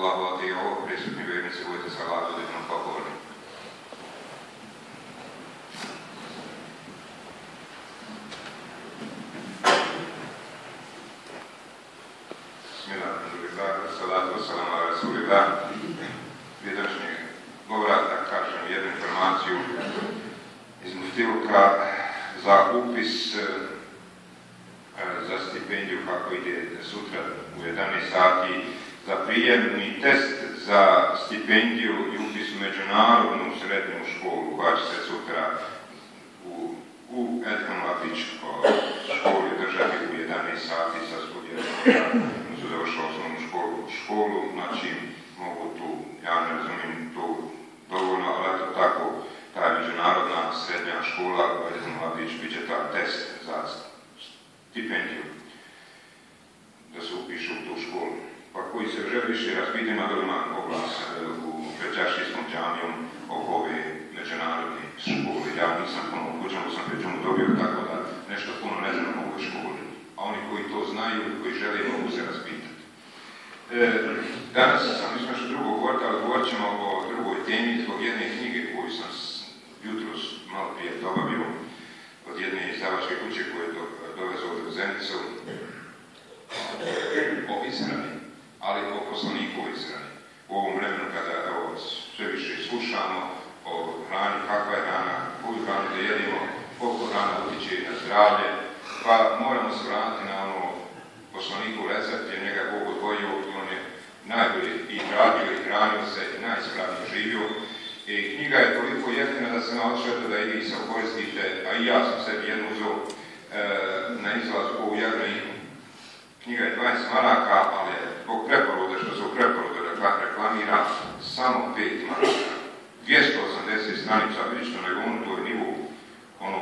Allahu a ti. Ovo prisutni vjernici budete sa blagodatnom pokorni. Bismillah, alhamdulillah, salatu wassalamu ala rasulillah. Prije današnjeg govora da kažem jednu informaciju iz Muftiluka za upis e, za stipendiju kako ide sutra u 11 sati za prijemni test za stipendiju i upis u međunarodnu srednju školu će se sutra u, u Edham školi držati u 11 sati sa studijem su završili osnovnu školu, školu, znači mogu tu, ja ne razumijem tu dovoljno, ali eto tako, ta međunarodna srednja škola, Edham Lapić, bit će ta test za stipendiju da se upišu u tu školu. Pa koji se želi više raspitima ima oglas e, u Krećašijskom džamijom oko ove međunarodne škole. Ja nisam puno upućan, sam ono dobio tako da nešto puno ne znam o ovoj školi. A oni koji to znaju, koji žele, mogu se raspitati. E, danas sam mislim što drugo govoriti, ali govorit ćemo o drugoj temi zbog jedne knjige koju sam jutros malo prije dobavio od jedne izdavačke kuće koje je do, dovezao u Zenicu ali o poslaniku izrani. U ovom vremenu kada sve više slušamo o hrani, kakva je hrana, koju hranu da jedimo, koliko hrana utiče na zdravlje, pa moramo se vratiti na ono poslaniku recept, jer njega Bog odvojio i on je najbolji i radio i hranio se i najispravnije živio. I knjiga je toliko jeftina da sam odšao da i vi se koristite, a i ja sam sebi jednu uzeo e, na izlazu u Jadroniku. Knjiga je 20 maraka, ali zbog preporude, što se u preporude reklamira, samo 5 maraka. 280 stranica, što nego on to je nivu, ono,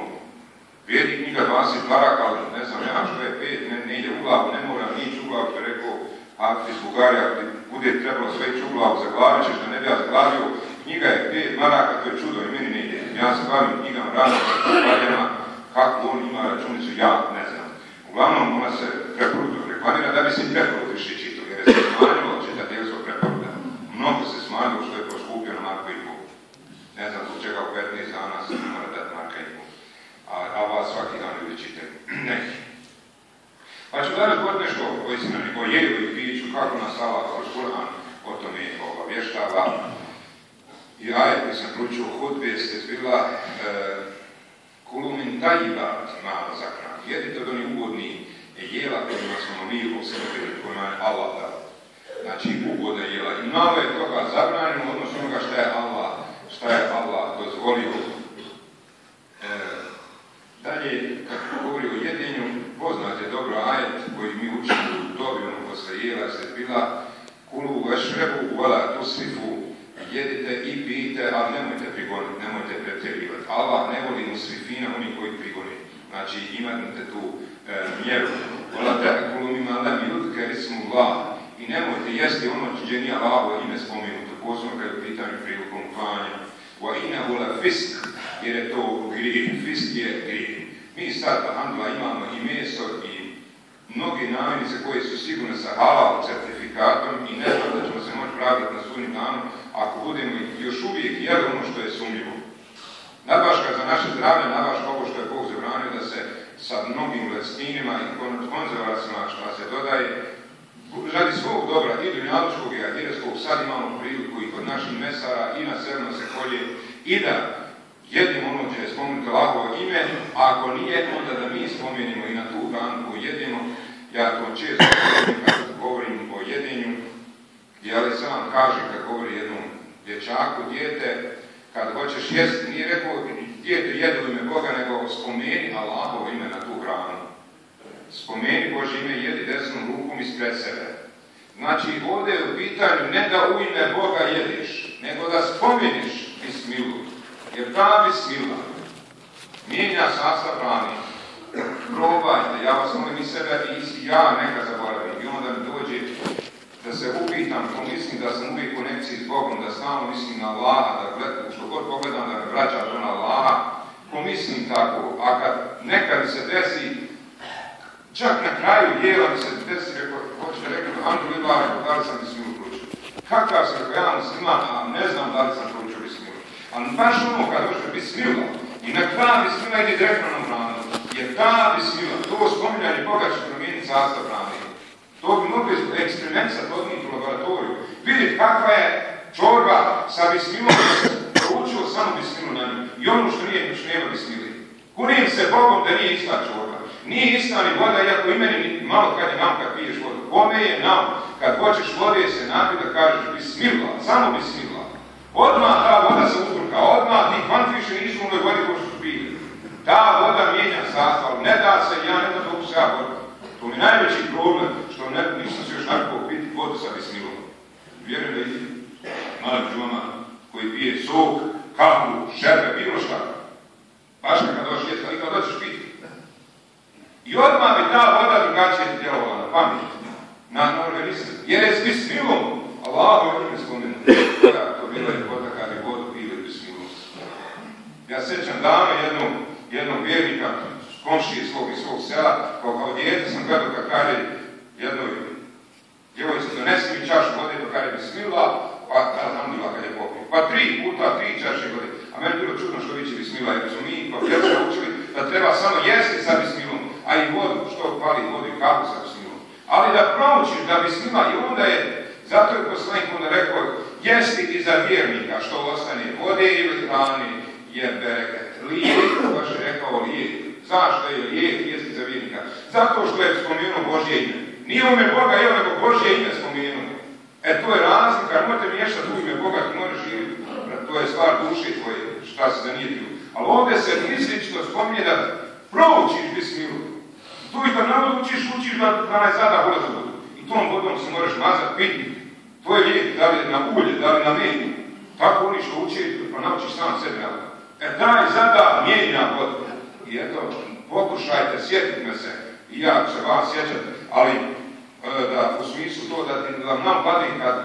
vrijedi knjiga 20 maraka, ali ne znam ja što je 5, ne, ne ide u glavu, ne mora nići u glavu, što je rekao Akti iz Bugarija, bude trebalo sve ići u glavu, zaglavit ćeš da ne bi ja zaglavio, knjiga je 5 maraka, to je čudo i meni ne ide. Ja se bavim knjigama, radim sa kako on ima računicu, ja ne znam. Uglavnom, ona se preporudu reklamira da bi se preporudu više čitao, jer je se smanjilo čitati jer su preporuda. Mnogo se smanjilo što je poskupio na marka i pol. Ne znam zbog čega u 15 dana se ne mora dati marka i pol. A, a vas svaki dan ljudi čitaju. Neki. Pa ću danas govoriti nešto o istinani, o jedu i piću, kako nas Allah kroz Kur'an o tome obavještava. I ajet koji sam pručio u hudbi ste bila e, kulumin tajibat mala zahrana. Jedite od onih ugodnih jela kojima smo mi osebili, kojima je Allah dao. Znači ugoda jela. I malo je toga zabranjeno odnosno onoga šta je Allah, šta je Allah dozvolio. E, dalje, kad govori o jedenju, poznate dobro ajet koji mi učimo u dobi ono posle jela se bila kulu vašrebu vala tusrifu jedite i pijte, ali nemojte prigoniti, nemojte pretjerivati. Allah ne voli musrifina, oni koji prigoni. Znači imate tu e, mjeru. Vala ta'kulu mima lam yudhkar ismullah. I nemojte jesti ono gdje nije Allahovo ime spomenuto, posebno kad je u pitanju prilikom klanja. Wa innahu la fisk, jer je to grijeh. Fisk je grijeh. Mi sad, alhamdulillah, imamo i meso i mnoge namirnice koje su sigurne sa halal certifikatom i ne znam da ćemo se moći praviti na sunnim danu ako budemo još uvijek jeli ono što je sumljivo. Nadbaška za naše zdravlje, nadbaška ovo što je Bog zabranio da sa mnogim lectinima i konzervacima što se dodaje, radi svog dobra i dunjalučkog i adireskog, sad imamo priliku i kod naših mesara i na selima se kolje i da jednim ono će je spomenuti Allahovo ime, a ako nije, onda da mi spomenimo i na tu hranu jedemo. Ja to često govorim kad govorim o jedenju, gdje Ali sam kaže kad govori jednom dječaku, dijete, kad hoćeš jesti, nije rekao dijete jedu ime Boga, nego spomeni Allahovo ime na tu hranu. Spomeni Bože ime, jedi desnom rukom ispred sebe. Znači, ovdje je u pitanju ne da u ime Boga jediš, nego da spomeniš bismilu. Jer ta bismila mijenja sastav hrane. Probajte, ja vas molim i sebe i ja neka zaboravim. I onda mi dođe da se upitam, ko mislim da sam uvijek u konekciji s Bogom, da stalno mislim na Allaha, da što god pogledam da vraća to na Allaha, ko mislim tako, a kad nekad se desi, čak na kraju jela mi se desi, reko, hoćete rekao, Alhamdulillah, da li sam bismilu pručio. Kakav se ja musliman, a ne znam da li sam proučio bismila. Ali baš ono kad došle bismila, i na kraju bismila ide direktno na hranu, jer ta bismila, to spominjanje Boga će promijeniti sastav hrane. To bi mogli eksperiment sad odnijeti u laboratoriju. Vidjeti kakva je čorba sa bismilom, proučio samo bismilu na nju. I ono što nije, što nema bismili. Kunim se Bogom da nije ista čorba. Nije ista ni voda, iako i meni malo kad je nam kad piješ vodu. Kome je nam? Kad hoćeš vode se napi da kažeš bismila, samo bismila. Odmah ta voda se uzburka, odmah ti kvantviše nisu u vodi ko što pili. Ta voda mijenja sastav, ne da se, ja ne da mogu se ja To mi je najveći problem, ne, nisam se još nakupao piti vodu sa bismilom. Vjerujem da ide mali džuma koji pije sok, kapu, šerbe, bilo šta. Baš kad dođeš jesti, ali kad dođeš piti. I odmah bi ta voda drugačije djelovala na pamet, na, na organizam. Jer je s bismilom, Allah je ime spomenu. Da, to bilo je voda kad je vodu pili bismilom. Ja sećam davno jednog, jednog vjernika, komšije svog i svog sela, kao kao djete sam gledao kad jednoj djevojci donesi mi čašu vode, to kaže bismila, pa alhamdulillah kad je popio. Pa tri puta, tri čaše vode. A meni bilo čudno što viće jer smo mi kao djeca učili da treba samo jesti sa bismilom, a i vodu, što pali vodu i kapu sa bismilom. Ali da proučiš da bismila i onda je, zato je poslanik onda rekao, jesti i za vjernika što ostane vode ili hrane je bereket. Lijek, baš je rekao lijek. Zašto je lijek jesti za vjernika? Zato što je spomenuo Božje ime. Nije u ime Boga, je nego Božje ime spomenuo. E to je razlika, možete miješati u ime Boga, ti možeš živjeti. To je stvar duše tvoje, šta se zanijetilo. Ali ovdje se izlično spominje da proučiš bismilu. Tu i kad naučiš, učiš da, da je sada ulazu vodu. I tom vodom se možeš mazati, piti. To je lijek, da li na ulje, da li na meni. Tako oni što uči, pa naučiš sam sebi na E daj zada mijenja vodu. I eto, pokušajte, sjetite se, i ja se vas sjećam, ali da u smislu to da, da nam padi kad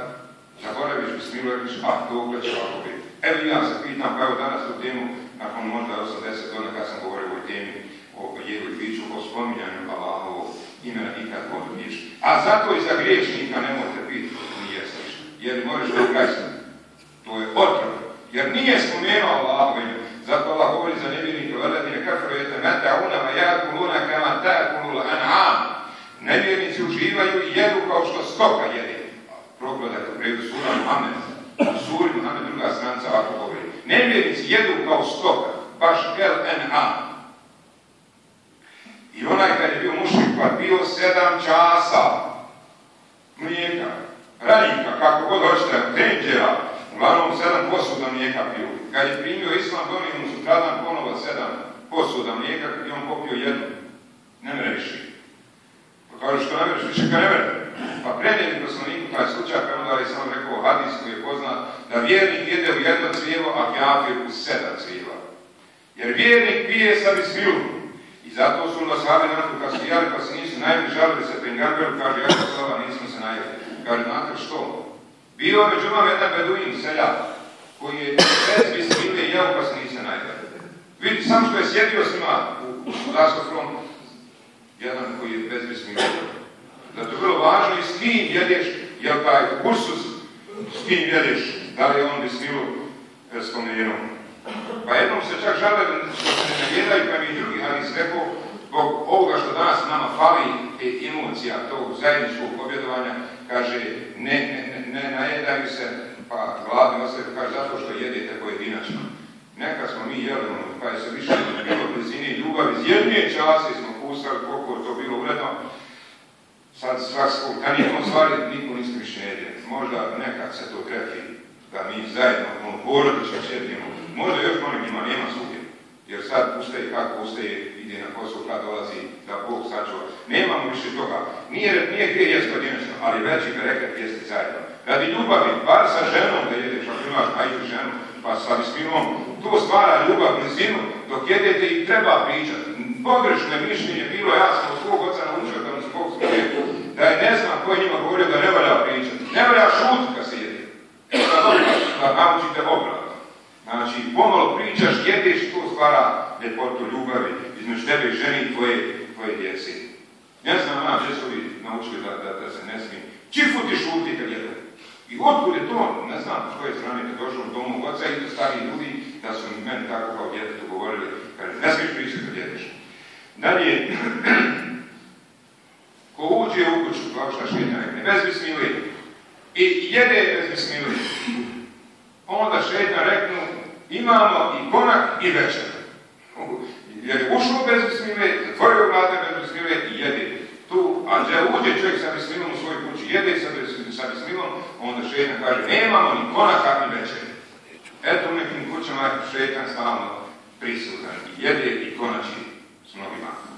zaboraviš bismilu, reći, a to će ovako biti. Evo ja se pitam, pa evo danas u temu, nakon možda 80 godina kad sam govorio o ovoj temi, o jedu i piću, o spominjanju Allahovog imena i kad god piješ. A zato i za griješnika ne možete piti ni jesti ništa, jer možeš da ugajstiti. To je otrov, jer nije spomenuo Allahovo ime. Zato Allah govori za nevjernike, veledine kafirujete meta'una ma yakuluna kama ta'kulul an'am. Nevjernici uživaju i jedu kao što stoka jede. Progledajte u predu sura Muhammed. U suri Muhammed druga stranca ovako govori. Nevjernici jedu kao stoka, baš en'am. I onaj kad je bio mušik pa bio sedam časa mlijeka, radnika, kako god hoćete, tenđera, uglavnom sedam posuda mlijeka pio. Kad je primio islam, donio mu sutradan ponovo sedam posuda mlijeka i on popio jednu. Ne mre više. Pa kaže što ne mreš više kad ne mre. Pa prenijeli poslaniku taj slučaj, pa onda je sam rekao hadis koji je poznat, da vjernik jede u jedno crijevo, a kjafir u sedam crijeva. Jer vjernik sa bismilom. I zato su onda sahabi nakon kad su jeli, pa se nisu najbolji žalili se kaže, ja sam slava, nismo se najeli. Kaže, znate što? Bio među vam jedan beduin seljak, koji je bez bismile jeo, pa se nisi najeli. Vidite, sam što je sjedio s njima u, u frontu, jedan koji je bez bismile. Zato je bilo važno i s kim jedeš, jel taj kursus, s kim jedeš, da li je on bismilu e, spomenuo. Pa jednom se čak žale što se ne najedaju, pa mi drugi hadis rekao, zbog ovoga što danas nama fali emocija tog zajedničkog pobjedovanja, kaže, ne, ne, ne najedaju se, pa gladni ostaje, kaže, zato što jedete pojedinačno. Neka smo mi jeli ono, pa je se više bilo blizini ljubav, iz jedne čase smo pustali koliko je to bilo uredno. Sad nije ono stvari, niko nismo više ne Možda nekad se to trefi, da mi zajedno, ono, porodično sjedimo, Možda još njima nema svugdje. Jer sad ustaje kako ustaje, ide na posao kad dolazi da Bog sačuva. Nemamo više toga. Nije, nije gdje jest pojedinačno, ali veći bereket jesti zajedno. Radi ljubavi, bar sa ženom da jedeš, ako imaš majku ženu, pa sa bisminom, to stvara ljubav, blizinu, dok jedete i treba pričati. Pogrešno mišljenje bilo, ja sam svog oca naučio da mi Bog da je ne znam ko je njima govorio da ne valja pričati. Ne valja šut kad se jede. Da naučite obrat. Znači, pomalo pričaš, jedeš, to stvara ljepotu ljubavi između tebe i ženi i tvoje, tvoje djece. Ne znam, ona, gdje su naučili da, da, da se ne smije. Čifu ti šuti kad jede. I otkud je to, ne znam s koje strane je došlo u domu oca i do starih ljudi, da su mi meni tako kao djetetu govorili, kad ne smiješ pričati kad djeteš. Dalje, ko uđe u kuću, kao šta šetnja rekne, bez bismili, i jede bez bismili, onda šetnja reknu, imamo i konak i večer. Jer je ušao bez bismile, zatvorio vrata bez bismile i jede. Tu, a gdje uđe čovjek sa bismilom u svojoj kući, jede sa, bismilom, onda šetnja kaže, nemamo ni konaka ni večer. Eto u nekim kućama šetan stalno prisutan i jede i konači s mnogima.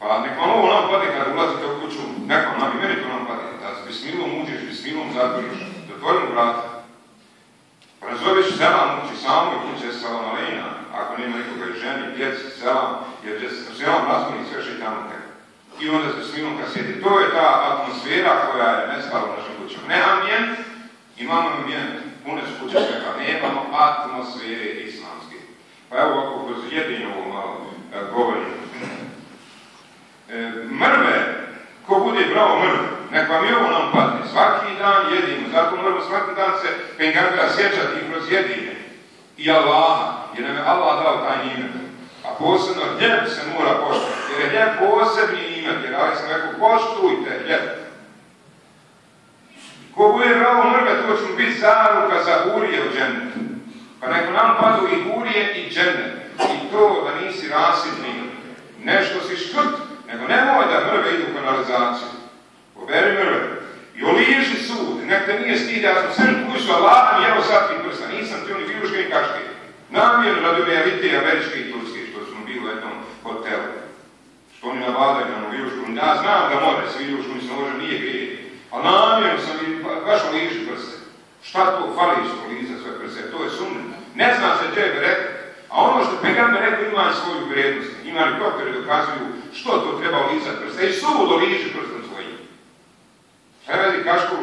Pa nekom ovo nam pade kad ulazite u kuću, nekom nam i meni to nam pade, da s bismilom uđeš, bismilom zatvoriš, zatvorim vrata. Razoveš selam ući samo i kuće selam alejna, ako nema nikoga i ženi, djeci, selam, jer selam razvoni sve šeitanke. I onda s bismilom kad sjeti. To je ta atmosfera koja je nestala u našim kućama. Ne ambijent, imamo ambijent, pune su kuće svega, nemamo atmosfere islamske. Pa evo ovako kroz ovo malo govorim. E, mrve, ko bude bravo mrve, nek vam i ovo nam padne. Svaki dan jedimo, zato moramo svaki dan se pengambira sjećati kroz jedine. I Allaha, jer nam je Allah dao taj imet. A posebno hljeb se mora poštovati, jer je hljeb posebni imet, jer ali sam rekao, poštujte hljeb. Ko bude bravo mrve, to će mu biti zaruka za urije u džennetu. Pa neko nam padu i urije i džennet. I to da nisi rasidni, nešto si škrt, nego nemoj da mrve idu u kanalizaciju. Poberi mrve. I oliži sud, nek te nije stid, ja sam sve koji su Allahom i evo sad ti prsta, nisam ti oni viruške ni kaške. Namjerno radi rejavite američke i turske, što smo bili u jednom hotelu. Što oni nabadaju na virušku, ja znam da more, s virušku mi se može, nije grije. Ali namjerno sam i baš oliži prste. Šta to fali što liza sve prste? To je sumne. Ne zna se gdje je. A ono što Pegamber rekao ima svoju vrijednost. Ima reporteri dokazuju što to treba lizati prste. I sud oliži prstom svojim. Evo vidi kašku,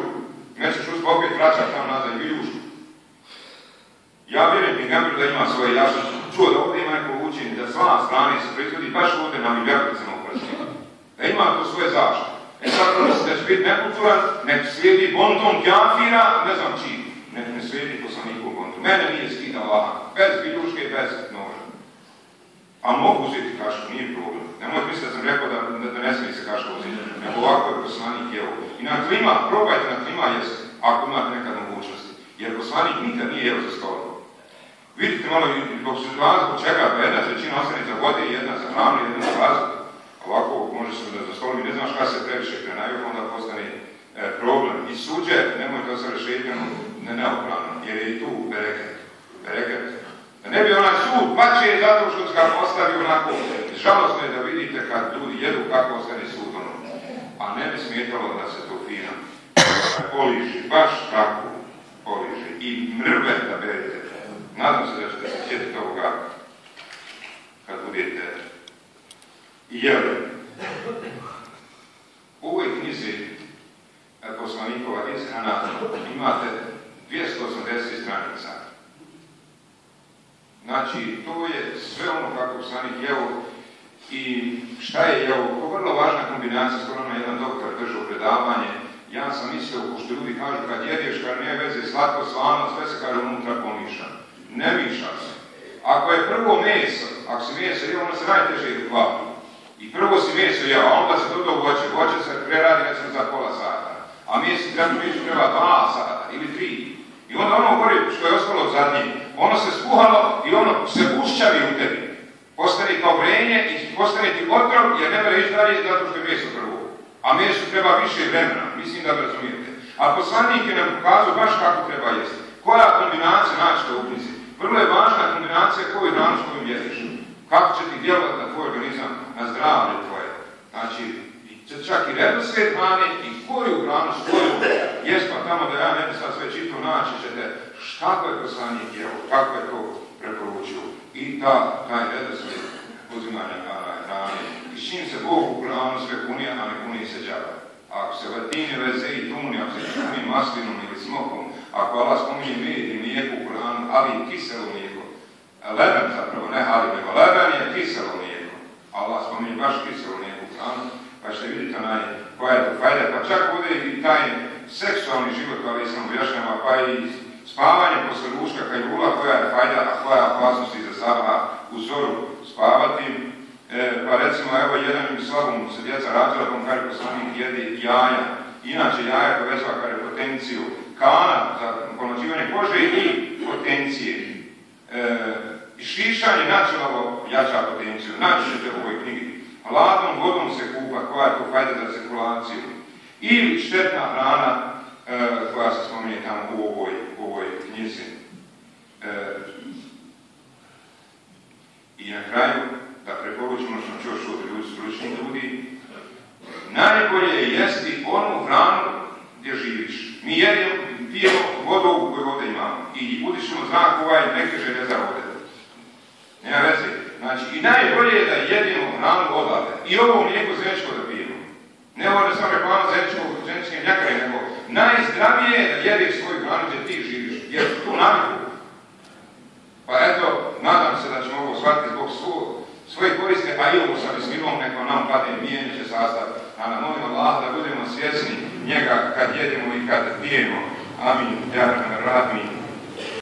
nećeš uz opet vraćati tamo nazad i viljušku. Ja vjerujem Pegamber da ima svoje jasno. Čuo da ovdje ima neko učenje, da sva strane se proizvodi baš ovdje na milijardicama u prstima. Da ima to svoje zaštite. E sad da će biti nekulturan, nek slijedi bonton kjafira, ne znam čiji. Nek ne slijedi poslaniku bonton. Mene nije skida Allah, bez viljuške i bez noža. A mogu uzeti kašku, nije problem. Nemoj misliti da sam rekao da, da, ne smije se kašku uzeti. Nego ovako je poslanik jeo. I na klima, probajte na klima jesti, ako imate nekad mogućnosti. Jer poslanik nikad nije jeo za stolu. Vidite malo, dok se dva zbog čega, jedna trećina ostane za vode, jedna za hranu, jedna za vazduh. Ovako može se da za stolom i ne znaš kada se previše krenaju, onda postane e, problem. I suđe, nemojte da se rešetljeno ne neoprano, jer je i tu bereket. Bereket. Da ne bi onaj sud pače zato što ga postavi onako. Žalostno je da vidite kad ljudi jedu kako ostane sud ono. A ne bi smetalo da se to fina poliži, baš tako poliži. I mrve da berete. Nadam se da ćete se sjetiti ovoga kad budete jeli. U ovoj knjizi poslanikova ishrana imate 280 stranica. Znači, to je sve ono kako poslanik jeo i šta je jeo. To je vrlo važna kombinacija, skoro na jedan doktor držao predavanje. Ja sam mislio, pošto ljudi kažu, kad jedeš, kad nije veze, slatko, slano, sve se kaže unutra pomiša. Ne miša se. Ako je prvo meso, ako se meso jeo, ono se najteže hvala. I prvo si meso jeo, a onda se to voće. Voće se preradi recimo za pola sata. A meso treba meso treba dva sata ili tri. I onda ono gori što je ostalo zadnje, ono se skuhalo i ono se ušćavi u tebi. Postane kao vrenje i postane ti otrov jer ne mora dalje zato što je meso prvo. A meso treba više vremena, mislim da razumijete. A poslanik je nam pokazao baš kako treba jesti. Koja kombinacija naći u knjizi? Vrlo je važna kombinacija koju hranu s kojom jediš. Kako će ti djelovati na tvoj organizam, na zdravlje tvoje. Znači, čak i redoslijed hrane i koju hranu s kojom jes pa tamo da ja ne bi sad sve čito naći ćete kako je poslanik jeo, kako je to preporučio. I ta, taj redoslijed uzimanja hrane. I s čim se Bog u hranu sve kunija, a ne kuni se džaba. Ako se latini veze i tuni, ako se kuni maslinom ili smokom, ako Allah spominje med i mlijeko u hranu, ali i kiselo mlijeko, leben zapravo, ne halib, nego leben je kiselo mlijeko. Allah spominje baš kiselo mlijeko u hranu, pa ćete vidjeti onaj, koja je to fajda, pa čak bude i taj seksualni život, ali sam objašnjava, pa i spavanje posle ručka kajula, koja je fajda, a koja opasnost iza saha u zoru spavati. E, pa recimo, evo, jedan slabom se djeca rađala, pa kaže poslanik jedi jaja. Inače, jaja povećava kare potenciju kana za pomlađivanje kože i potencije. E, šišanje nacionalno jača potenciju. Naći ćete u ovoj knjigi. Hladnom vodom se kupa, koja je to fajda za cirkulaciju. Ili štetna hrana e, koja se spominje tamo u ovoj, ovoj knjizi. E, I na kraju, da preporučimo što ću još od ljudi, stručni ljudi, najbolje je jesti onu hranu gdje živiš. Mi jedemo, pijemo vodu koju ovdje imamo i udišemo znak ovaj neke željeza ovdje. Nema veze. Znači, i najbolje je da jedemo hranu odavde. I ovo mlijeko zvenčko da pijemo. Ne ovo samo reklama zvenčko, zvenčke mljakare, nego najzdravije je da jedeš svoju hranu gdje ti živiš. Jer su tu naviku. Pa eto, nadam se da ćemo ovo shvatiti zbog svoje koriste, a i ovo sa bismilom neko nam pade mijenjeće sastav. A na molim Allah da budemo svjesni njega kad jedemo i kad pijemo. Amin. Ja, Rahman,